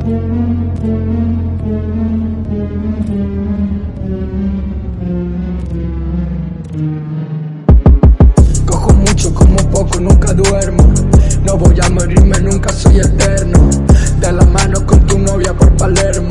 Cojo mucho, como poco, nunca duermo. No voy a morirme, nunca soy eterno. De la mano con tu novia por Palermo.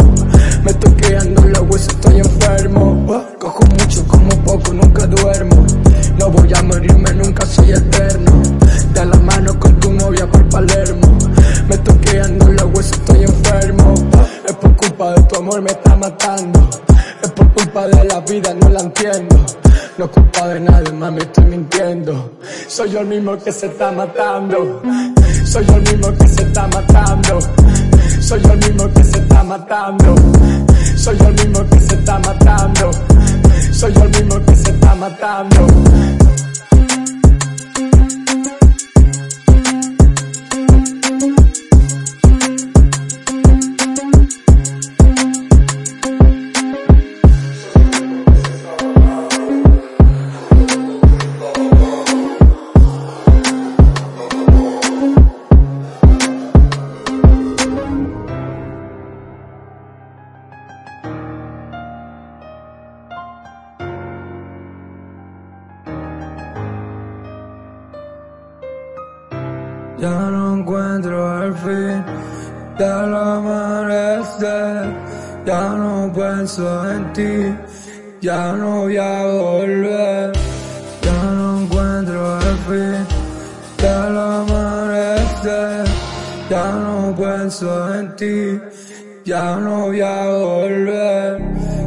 Amor, me está matando. Es por culpa de la vida, no la entiendo. No es culpa de nadie, mami, estoy mintiendo. Soy yo el mismo que se está matando. Soy yo el mismo que se está matando. Soy yo el mismo que se está matando. Soy yo el mismo que se está matando. Soy yo el mismo que se está matando. Ya no encuentro el fin del amanecer, ya no pienso en ti, ya no voy a volver. Ya no encuentro el fin del amanecer, ya no pienso en ti, ya no voy a volver.